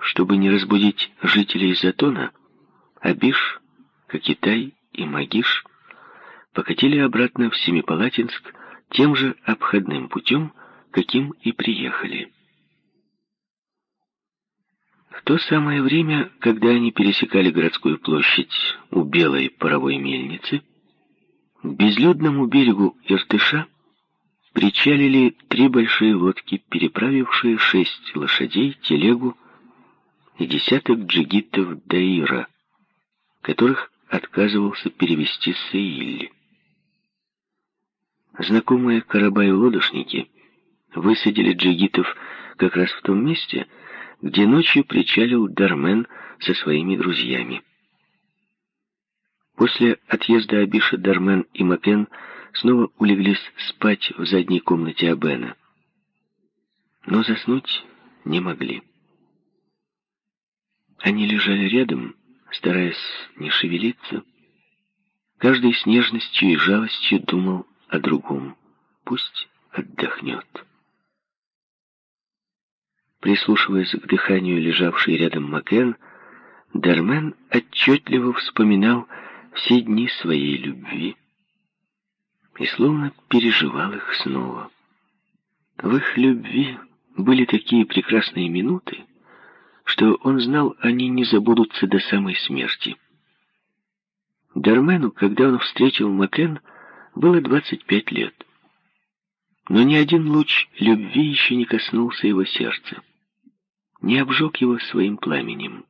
Чтобы не разбудить жителей Затона, Абиш, Кокитай и Магиш покатили обратно в Семипалатинск тем же обходным путем, каким и приехали. В то самое время, когда они пересекали городскую площадь у белой паровой мельницы, к безлюдному берегу Иртыша причалили три большие лодки, переправившие шесть лошадей, телегу и десяток джигитов Даира, которых отказывался перевести Саилли. Знакомые Карабаю-лодочники высадили джигитов как раз в том месте, где ночью причалил Дармен со своими друзьями. После отъезда Абиша Дармен и Макен снова улеглись спать в задней комнате Абена. Но заснуть не могли. Они лежали рядом, стараясь не шевелиться. Каждый с нежностью и жалостью думал о другом. Пусть отдохнет. Прислушиваясь к дыханию лежавшей рядом Макен, Дармен отчетливо вспоминал все дни своей любви и словно переживал их снова. В их любви были такие прекрасные минуты, что он знал, они не забудутся до самой смерти. Дармену, когда он встретил Макен, было 25 лет. Но ни один луч любви еще не коснулся его сердца не обжег его своим пламенем.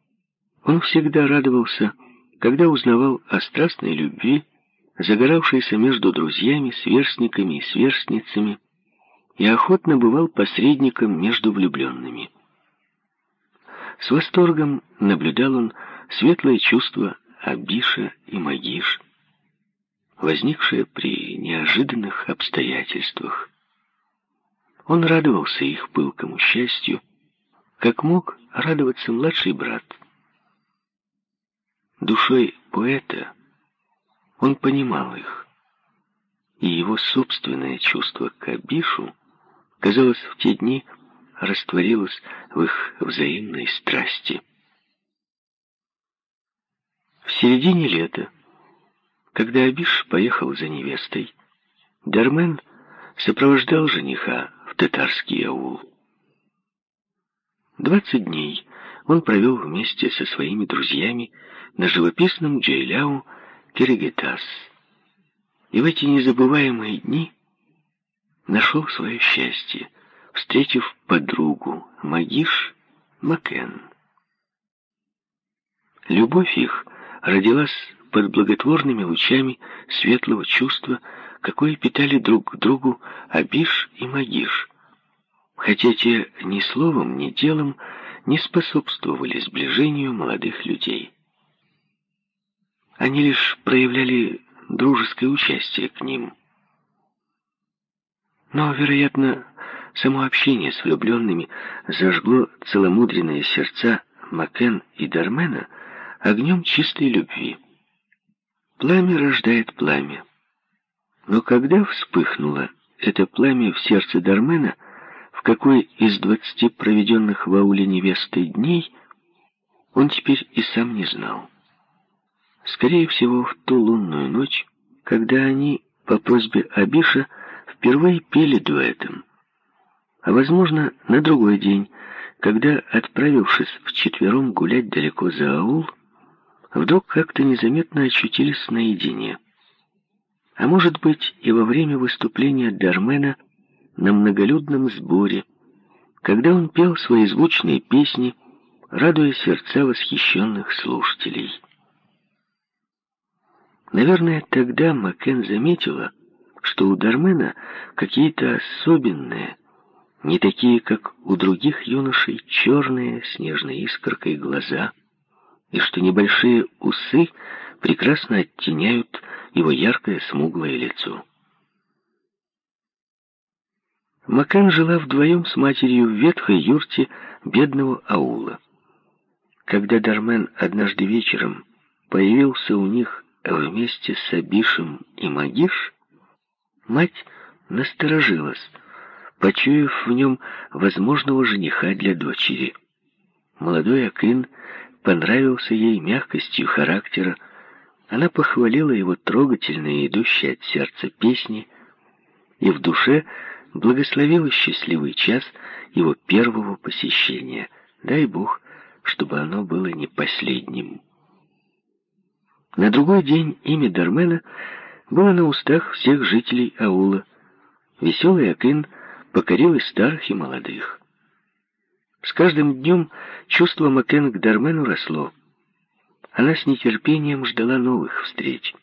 Он всегда радовался, когда узнавал о страстной любви, загоравшейся между друзьями, сверстниками и сверстницами, и охотно бывал посредником между влюбленными. С восторгом наблюдал он светлое чувство Абиша и Магиш, возникшее при неожиданных обстоятельствах. Он радовался их пылкому счастью, как мог радоваться младший брат. Душой поэта он понимал их, и его собственное чувство к Абишу, казалось, в те дни растворилось в их взаимной страсти. В середине лета, когда Абиш поехал за невестой, Дармен сопровождал жениха в татарский аул. Двадцать дней он провел вместе со своими друзьями на живописном Джейляу Киригитас. И в эти незабываемые дни нашел свое счастье, встретив подругу Магиш Макен. Любовь их родилась под благотворными лучами светлого чувства, какое питали друг к другу Абиш и Магиш, хотя те ни словом, ни делом не способствовали сближению молодых людей. Они лишь проявляли дружеское участие к ним. Но, вероятно, само общение с влюбленными зажгло целомудренные сердца Макен и Дармена огнем чистой любви. Пламя рождает пламя. Но когда вспыхнуло это пламя в сердце Дармена, в какой из двадцати проведенных в ауле невестой дней он теперь и сам не знал. Скорее всего, в ту лунную ночь, когда они по просьбе Абиша впервые пели дуэтом. А, возможно, на другой день, когда, отправившись вчетвером гулять далеко за аул, вдруг как-то незаметно очутились наедине. А может быть, и во время выступления Дармена – на многолюдном сборе, когда он пел свои звучные песни, радуя сердца восхищенных слушателей. Наверное, тогда Макен заметила, что у Дармена какие-то особенные, не такие, как у других юношей, черные, снежной искоркой глаза, и что небольшие усы прекрасно оттеняют его яркое смуглое лицо. Макан жила вдвоем с матерью в ветхой юрте бедного аула. Когда Дармен однажды вечером появился у них вместе с Абишем и Магиш, мать насторожилась, почуяв в нем возможного жениха для дочери. Молодой Акин понравился ей мягкостью характера, она похвалила его трогательные, идущие от сердца песни, и в душе благословила счастливый час его первого посещения. Дай Бог, чтобы оно было не последним. На другой день имя Дармена было на устах всех жителей аула. Веселый Акин покорил и старых, и молодых. С каждым днем чувство Макен к Дармену росло. Она с нетерпением ждала новых встреч.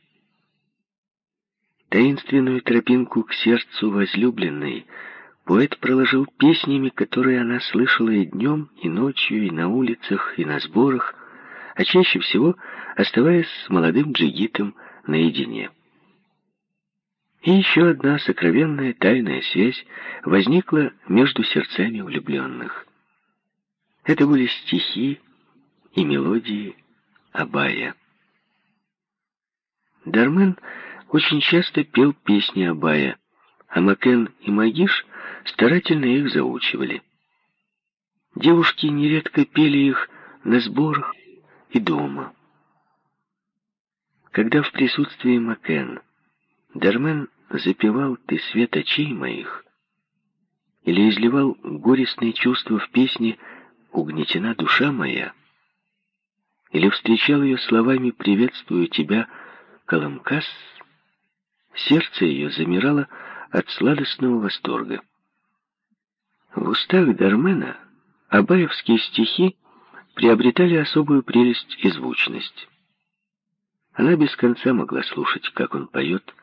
Таинственную тропинку к сердцу возлюбленной поэт проложил песнями, которые она слышала и днем, и ночью, и на улицах, и на сборах, а чаще всего оставаясь с молодым джигитом наедине. И еще одна сокровенная тайная связь возникла между сердцами влюбленных. Это были стихи и мелодии Абая. Дармен очень часто пел песни Абая, а Макен и Магиш старательно их заучивали. Девушки нередко пели их на сборах и дома. Когда в присутствии Макен Дармен запевал «Ты свет очей моих» или изливал горестные чувства в песне «Угнетена душа моя», или встречал ее словами «Приветствую тебя, Каламкас», сердце ее замирало от сладостного восторга. В устах Дармена абаевские стихи приобретали особую прелесть и звучность. Она без конца могла слушать, как он поет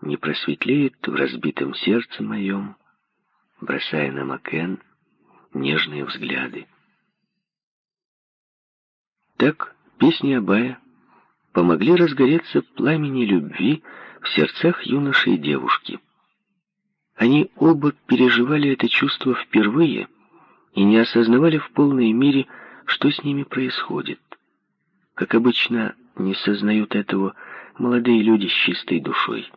«Не просветлеет в разбитом сердце моем», бросая на Макен нежные взгляды. Так песни Абая помогли разгореться пламени любви в сердцах юноши и девушки. Они оба переживали это чувство впервые и не осознавали в полной мере, что с ними происходит. Как обычно, не сознают этого молодые люди с чистой душой.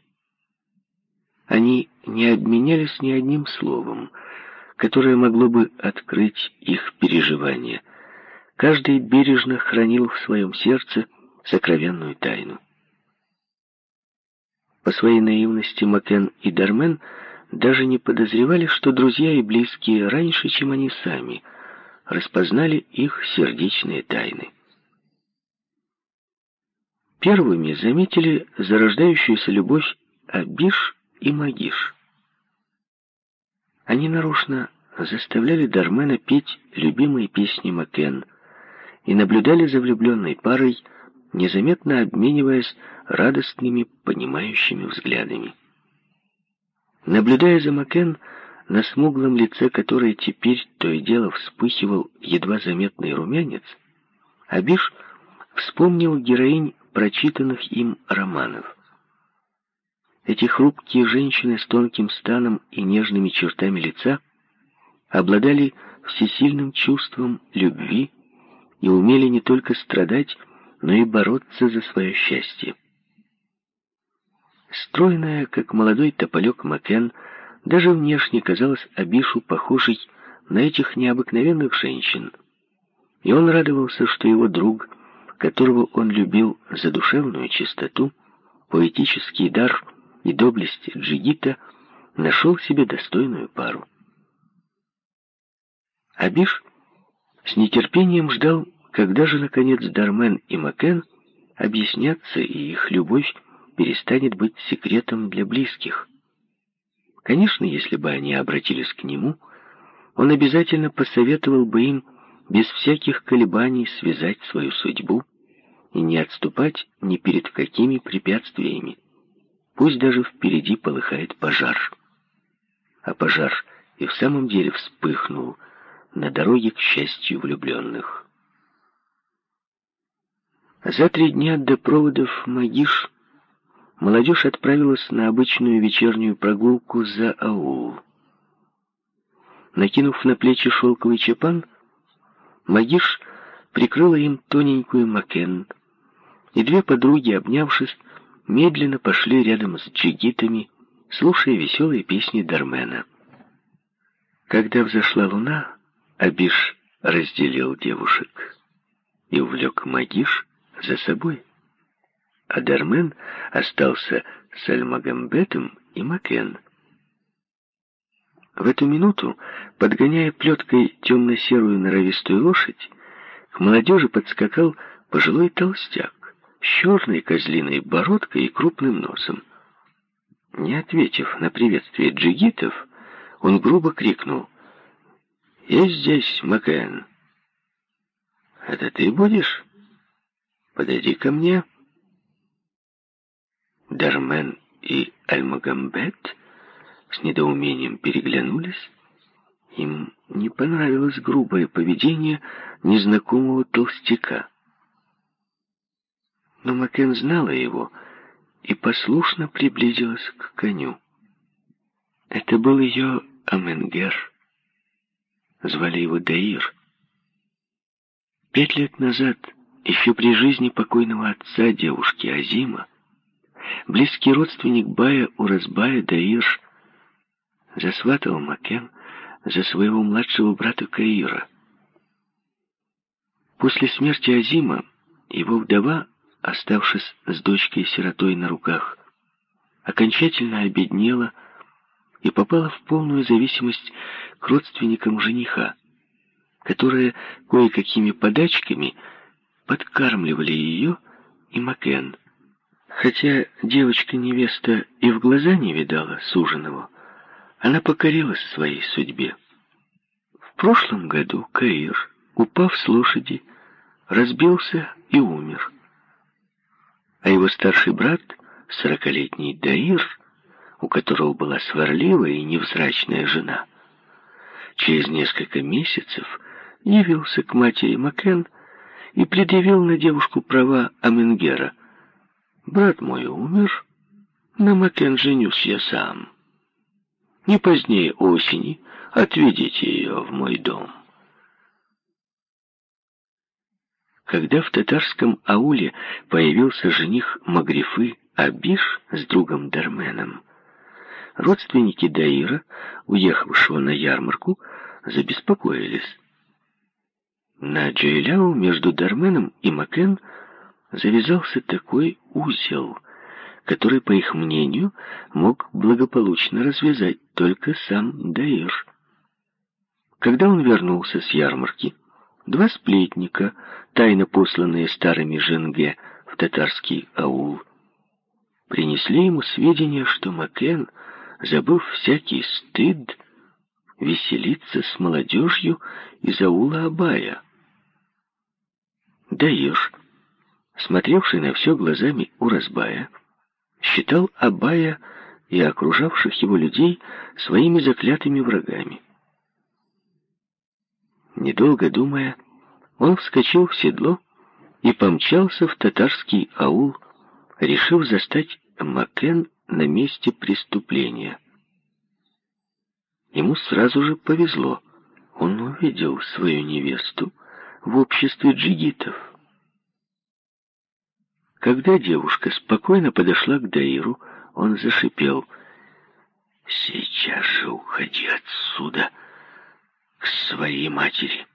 Они не обменялись ни одним словом, которое могло бы открыть их переживания, Каждый бережно хранил в своем сердце сокровенную тайну. По своей наивности Макен и Дармен даже не подозревали, что друзья и близкие раньше, чем они сами, распознали их сердечные тайны. Первыми заметили зарождающуюся любовь Абиш и Магиш. Они нарочно заставляли Дармена петь любимые песни Макен, и наблюдали за влюбленной парой, незаметно обмениваясь радостными, понимающими взглядами. Наблюдая за Макен, на смуглом лице которой теперь то и дело вспыхивал едва заметный румянец, Абиш вспомнил героинь прочитанных им романов. Эти хрупкие женщины с тонким станом и нежными чертами лица обладали всесильным чувством любви и умели не только страдать, но и бороться за свое счастье. Стройная, как молодой тополек Макен, даже внешне казалась Абишу похожей на этих необыкновенных женщин. И он радовался, что его друг, которого он любил за душевную чистоту, поэтический дар и доблесть джигита, нашел себе достойную пару. Абиш с нетерпением ждал, когда же, наконец, Дармен и Макен объяснятся, и их любовь перестанет быть секретом для близких. Конечно, если бы они обратились к нему, он обязательно посоветовал бы им без всяких колебаний связать свою судьбу и не отступать ни перед какими препятствиями. Пусть даже впереди полыхает пожар. А пожар и в самом деле вспыхнул — на дороге к счастью влюбленных. За три дня до проводов Магиш молодежь отправилась на обычную вечернюю прогулку за аул. Накинув на плечи шелковый чапан, Магиш прикрыла им тоненькую макен, и две подруги, обнявшись, медленно пошли рядом с джигитами, слушая веселые песни Дармена. Когда взошла луна, Абиш разделил девушек и увлек Магиш за собой. А Дармен остался с Альмагамбетом и Макен. В эту минуту, подгоняя плеткой темно-серую норовистую лошадь, к молодежи подскакал пожилой толстяк с черной козлиной бородкой и крупным носом. Не ответив на приветствие джигитов, он грубо крикнул. «Есть здесь, Макен?» «Это ты будешь? Подойди ко мне». Дармен и Альмагамбет с недоумением переглянулись. Им не понравилось грубое поведение незнакомого толстяка. Но Макен знала его и послушно приблизилась к коню. Это был ее Аменгер. Звали его Даир. Пять лет назад, еще при жизни покойного отца девушки Азима, близкий родственник Бая Уразбая Даир засватал Макен за своего младшего брата Каира. После смерти Азима его вдова, оставшись с дочкой-сиротой на руках, окончательно обеднела и попала в полную зависимость к родственникам жениха, которые кое-какими подачками подкармливали ее и Макен. Хотя девочка-невеста и в глаза не видала суженого, она покорилась своей судьбе. В прошлом году Каир, упав с лошади, разбился и умер. А его старший брат, сорокалетний Даир, у которого была сварливая и невзрачная жена, через несколько месяцев явился к матери Макен и предъявил на девушку права Аменгера. «Брат мой умер, на Макен женюсь я сам. Не позднее осени отведите ее в мой дом». Когда в татарском ауле появился жених Магрифы Абиш с другом Дарменом, родственники Даира, уехавшего на ярмарку, забеспокоились. На Джейляу между Дарменом и Макен завязался такой узел, который, по их мнению, мог благополучно развязать только сам Даир. Когда он вернулся с ярмарки, два сплетника, тайно посланные старыми Женге в татарский аул, принесли ему сведения, что Макен — забыв всякий стыд, веселиться с молодежью из аула Абая. Даиш, смотревший на все глазами Уразбая, считал Абая и окружавших его людей своими заклятыми врагами. Недолго думая, он вскочил в седло и помчался в татарский аул, решив застать Макен на месте преступления. Ему сразу же повезло. Он увидел свою невесту в обществе джигитов. Когда девушка спокойно подошла к Даиру, он зашипел. «Сейчас же уходи отсюда к своей матери.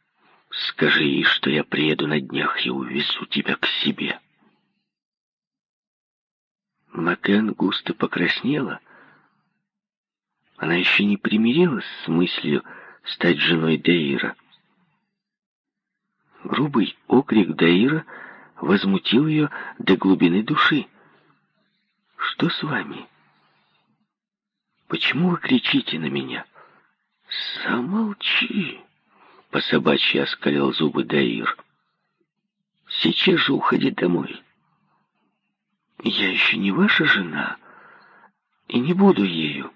Скажи ей, что я приеду на днях и увезу тебя к себе». Макен густо покраснела. Она еще не примирилась с мыслью стать женой Даира. Грубый окрик Даира возмутил ее до глубины души. «Что с вами? Почему вы кричите на меня?» «Замолчи!» — по собачьи оскалил зубы Даир. «Сейчас же уходи домой. Я еще не ваша жена и не буду ею.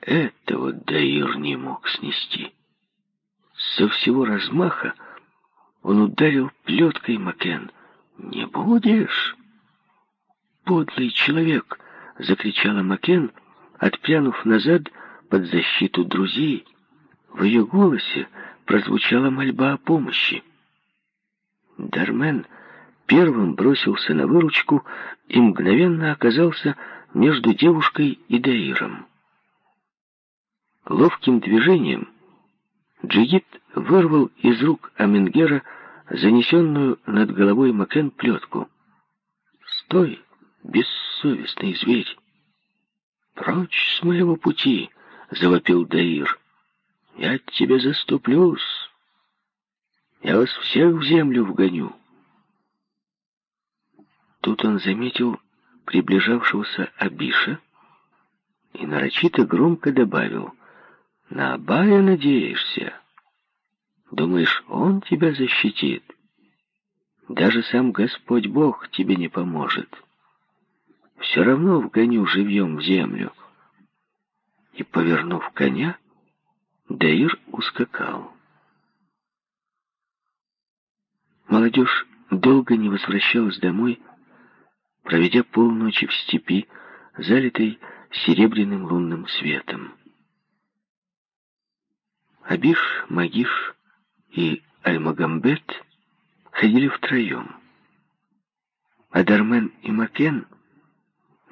Этого Даир не мог снести. Со всего размаха он ударил плеткой Макен. «Не будешь?» «Подлый человек!» — закричала Макен, отпрянув назад под защиту друзей. В ее голосе прозвучала мольба о помощи. Дармен первым бросился на выручку и мгновенно оказался между девушкой и Даиром. Ловким движением Джигит вырвал из рук Аменгера занесенную над головой Макен плетку. «Стой, бессовестный зверь! Прочь с моего пути!» — завопил Даир. «Я тебя заступлюсь! Я вас всех в землю вгоню!» Тут он заметил приближавшегося Абиша и нарочито громко добавил «На Абая надеешься?» Думаешь, он тебя защитит? Даже сам Господь Бог тебе не поможет. Все равно вгоню живьем в землю. И, повернув коня, Даир ускакал. Молодежь долго не возвращалась домой, проведя полночи в степи, залитой серебряным лунным светом. Абиш, Магиш и Альмагамбет ходили втроем. А Дармен и Макен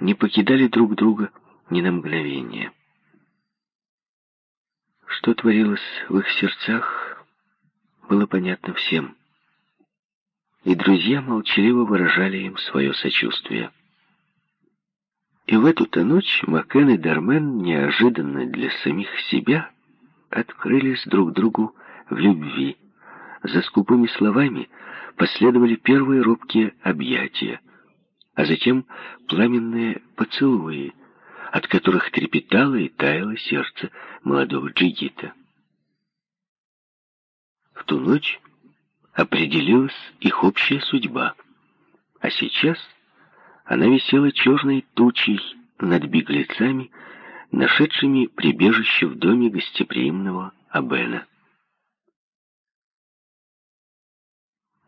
не покидали друг друга ни на мгновение. Что творилось в их сердцах, было понятно всем. И друзья молчаливо выражали им свое сочувствие. И в эту-то ночь Макен и Дармен неожиданно для самих себя открылись друг другу в любви. За скупыми словами последовали первые робкие объятия, а затем пламенные поцелуи, от которых трепетало и таяло сердце молодого джигита. В ту ночь определилась их общая судьба, а сейчас она висела черной тучей над беглецами, нашедшими прибежище в доме гостеприимного Абена.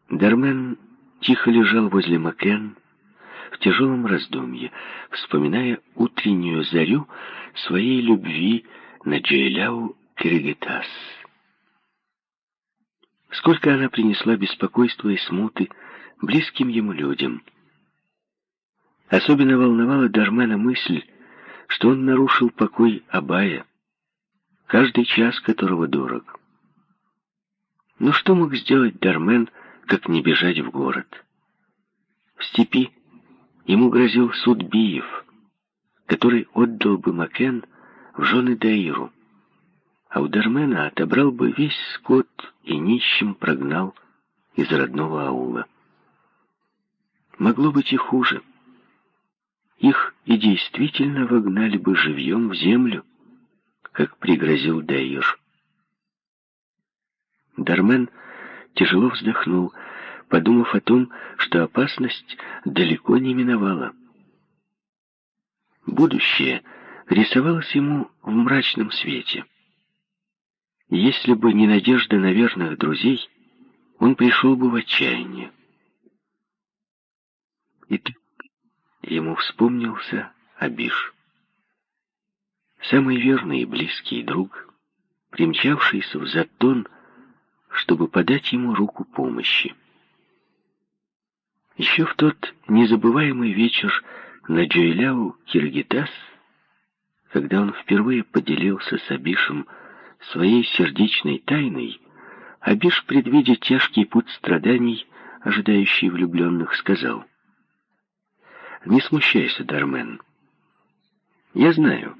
Дармен тихо лежал возле Макен в тяжелом раздумье, вспоминая утреннюю зарю своей любви на Джейляу Киригитас. Сколько она принесла беспокойства и смуты близким ему людям. Особенно волновала Дармена мысль, что он нарушил покой Абая, каждый час которого дорог. Но что мог сделать Дармен, как не бежать в город. В степи ему грозил суд Биев, который отдал бы Макен в жены Даиру, а у Дармена отобрал бы весь скот и нищим прогнал из родного аула. Могло быть и хуже. Их и действительно вогнали бы живьем в землю, как пригрозил Даир. Дармен тяжело вздохнул, подумав о том, что опасность далеко не миновала. Будущее рисовалось ему в мрачном свете. Если бы не надежда на верных друзей, он пришел бы в отчаяние. И тут ему вспомнился Абиш. Самый верный и близкий друг, примчавшийся в Затон чтобы подать ему руку помощи. Еще в тот незабываемый вечер на Джуэляу Киргитас, когда он впервые поделился с Абишем своей сердечной тайной, Абиш, предвидя тяжкий путь страданий, ожидающий влюбленных, сказал, «Не смущайся, Дармен. Я знаю,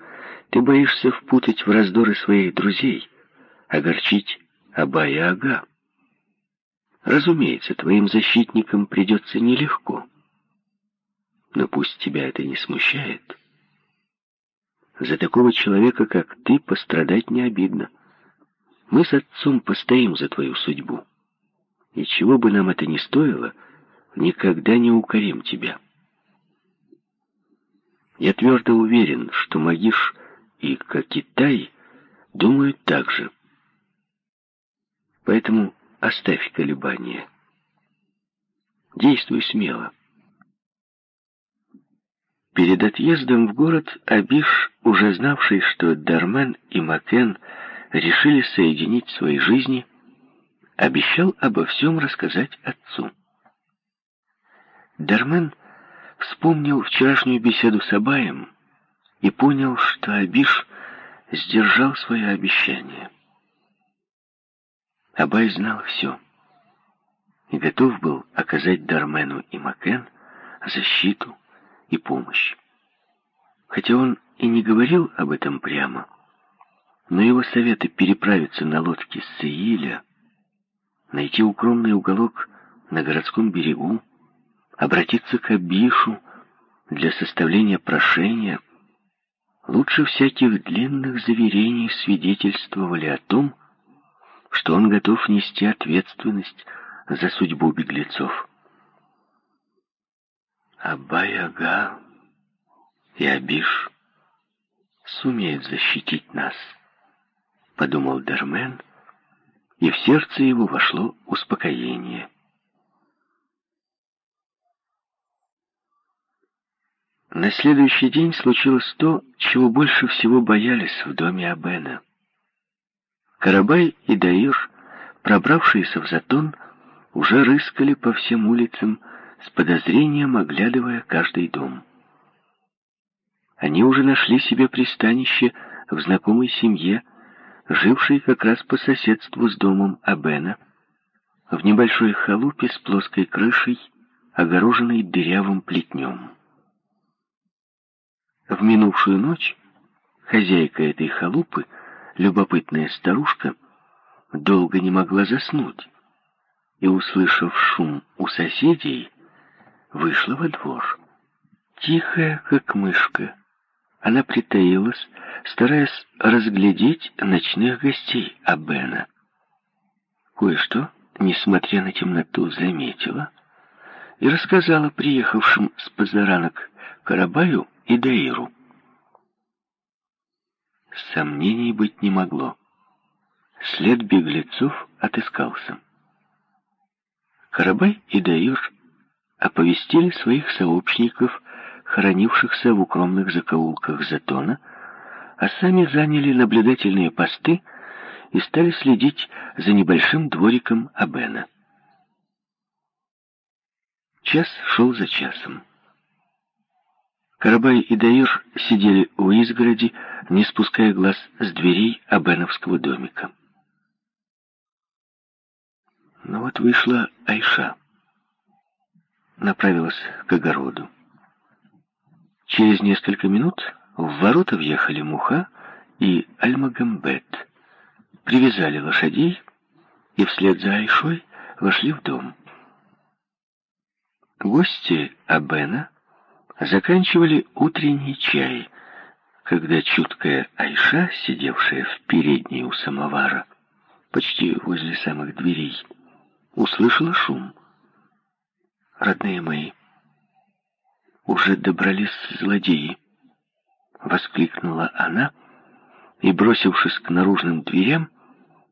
ты боишься впутать в раздоры своих друзей, огорчить Абая-ага. Разумеется, твоим защитникам придется нелегко. Но пусть тебя это не смущает. За такого человека, как ты, пострадать не обидно. Мы с отцом постоим за твою судьбу. И чего бы нам это ни стоило, никогда не укорим тебя. Я твердо уверен, что Магиш и Кокитай думают так же. Поэтому оставь колебания. Действуй смело. Перед отъездом в город Абиш, уже знавший, что Дармен и Макен решили соединить свои жизни, обещал обо всем рассказать отцу. Дармен вспомнил вчерашнюю беседу с Абаем и понял, что Абиш сдержал свое обещание. Абай знал все и готов был оказать Дармену и Макен защиту и помощь. Хотя он и не говорил об этом прямо, но его советы переправиться на лодке с Сеиля, найти укромный уголок на городском берегу, обратиться к Абишу для составления прошения, лучше всяких длинных заверений свидетельствовали о том, что он готов нести ответственность за судьбу беглецов. Абай-ага и Абиш сумеют защитить нас, подумал Дармен, и в сердце его вошло успокоение. На следующий день случилось то, чего больше всего боялись в доме Абена. Карабай и Даир, пробравшиеся в затон, уже рыскали по всем улицам, с подозрением оглядывая каждый дом. Они уже нашли себе пристанище в знакомой семье, жившей как раз по соседству с домом Абена, в небольшой халупе с плоской крышей, огороженной дырявым плетнем. В минувшую ночь хозяйка этой халупы, любопытная старушка, долго не могла заснуть и, услышав шум у соседей, вышла во двор. Тихая, как мышка, она притаилась, стараясь разглядеть ночных гостей Абена. Кое-что, несмотря на темноту, заметила и рассказала приехавшим с позаранок Карабаю и Даиру. Сомнений быть не могло. След беглецов отыскался. Карабай и Даир оповестили своих сообщников, хоронившихся в укромных закоулках Затона, а сами заняли наблюдательные посты и стали следить за небольшим двориком Абена. Час шел за часом. Карабай и Даир сидели у изгороди, не спуская глаз с дверей Абеновского домика. Но вот вышла Айша. Направилась к огороду. Через несколько минут в ворота въехали Муха и Альмагамбет. Привязали лошадей и вслед за Айшой вошли в дом. Гости Абена заканчивали утренний чай, когда чуткая Айша, сидевшая в передней у самовара, почти возле самых дверей, услышала шум. «Родные мои, уже добрались злодеи!» — воскликнула она и, бросившись к наружным дверям,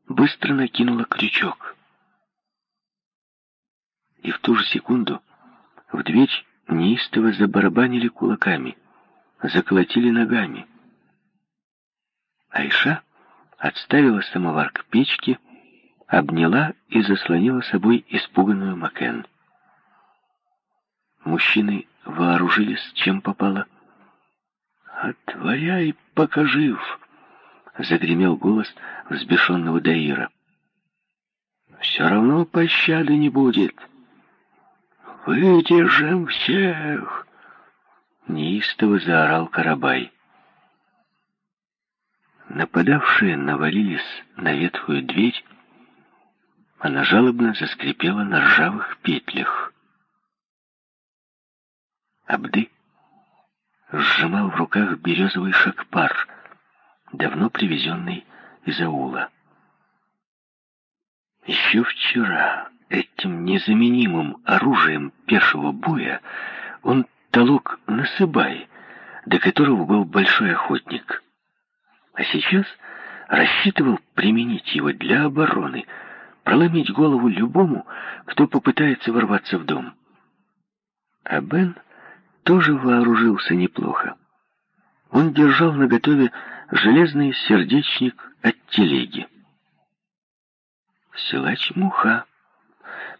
быстро накинула крючок. И в ту же секунду в дверь неистово забарабанили кулаками, заколотили ногами. Айша отставила самовар к печке, обняла и заслонила собой испуганную Макен. Мужчины вооружились, чем попало. «Отворяй, пока жив!» — загремел голос взбешенного Даира. «Все равно пощады не будет!» «Выдержим всех!» — неистово заорал Карабай. Нападавшие навалились на ветхую дверь, она жалобно заскрипела на ржавых петлях. Абды сжимал в руках березовый шакпар, давно привезенный из аула. Еще вчера Этим незаменимым оружием пешего боя он толок насыбай, до которого был большой охотник. А сейчас рассчитывал применить его для обороны, проломить голову любому, кто попытается ворваться в дом. А Бен тоже вооружился неплохо. Он держал наготове железный сердечник от телеги. Силач Муха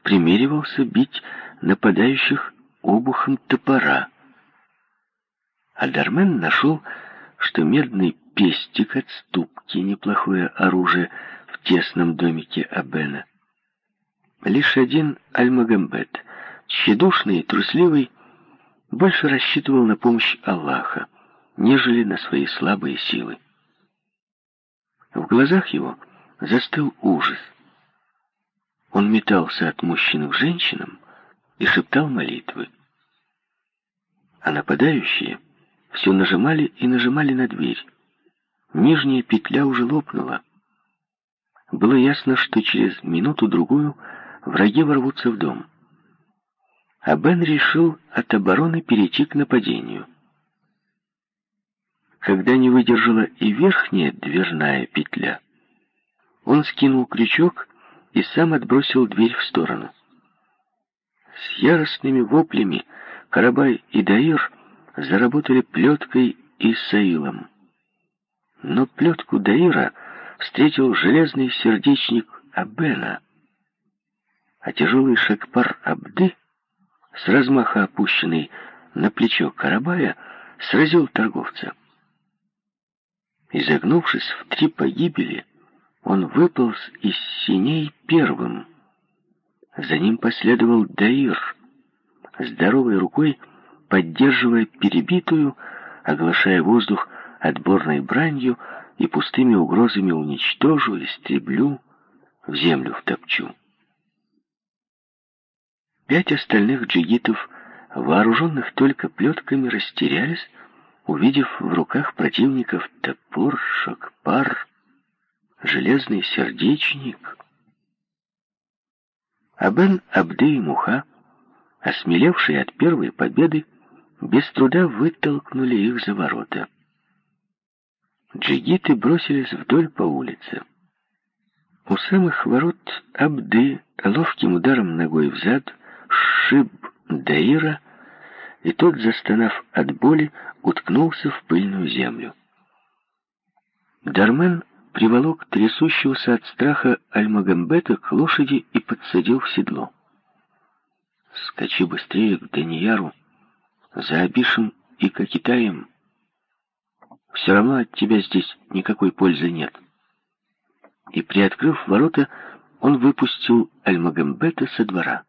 примеривался бить нападающих обухом топора. А Дармен нашел, что медный пестик от ступки, неплохое оружие, в тесном домике Абена. Лишь один Аль-Магамбет, тщедушный и трусливый, больше рассчитывал на помощь Аллаха, нежели на свои слабые силы. В глазах его застыл ужас. Он метался от мужчин к женщинам и шептал молитвы. А нападающие все нажимали и нажимали на дверь. Нижняя петля уже лопнула. Было ясно, что через минуту-другую враги ворвутся в дом. А Бен решил от обороны перейти к нападению. Когда не выдержала и верхняя дверная петля, он скинул крючок и сам отбросил дверь в сторону. С яростными воплями Карабай и Даир заработали плеткой и саилом. Но плетку Даира встретил железный сердечник Абена, а тяжелый шакпар Абды, с размаха опущенный на плечо Карабая, сразил торговца. Изогнувшись в три погибели, он выполз из синей первым. За ним последовал Даир, здоровой рукой поддерживая перебитую, оглашая воздух отборной бранью и пустыми угрозами уничтожу, истреблю, в землю втопчу. Пять остальных джигитов, вооруженных только плетками, растерялись, увидев в руках противников топор, шокпар, железный сердечник. Абен Абды и Муха, осмелевшие от первой победы, без труда вытолкнули их за ворота. Джигиты бросились вдоль по улице. У самых ворот Абды ловким ударом ногой взад сшиб Даира, и тот, застонав от боли, уткнулся в пыльную землю. Дармен приволок трясущегося от страха Альмагамбета к лошади и подсадил в седло. «Скачи быстрее к Данияру, за Абишем и Кокитаем. Все равно от тебя здесь никакой пользы нет». И, приоткрыв ворота, он выпустил Альмагамбета со двора.